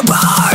your.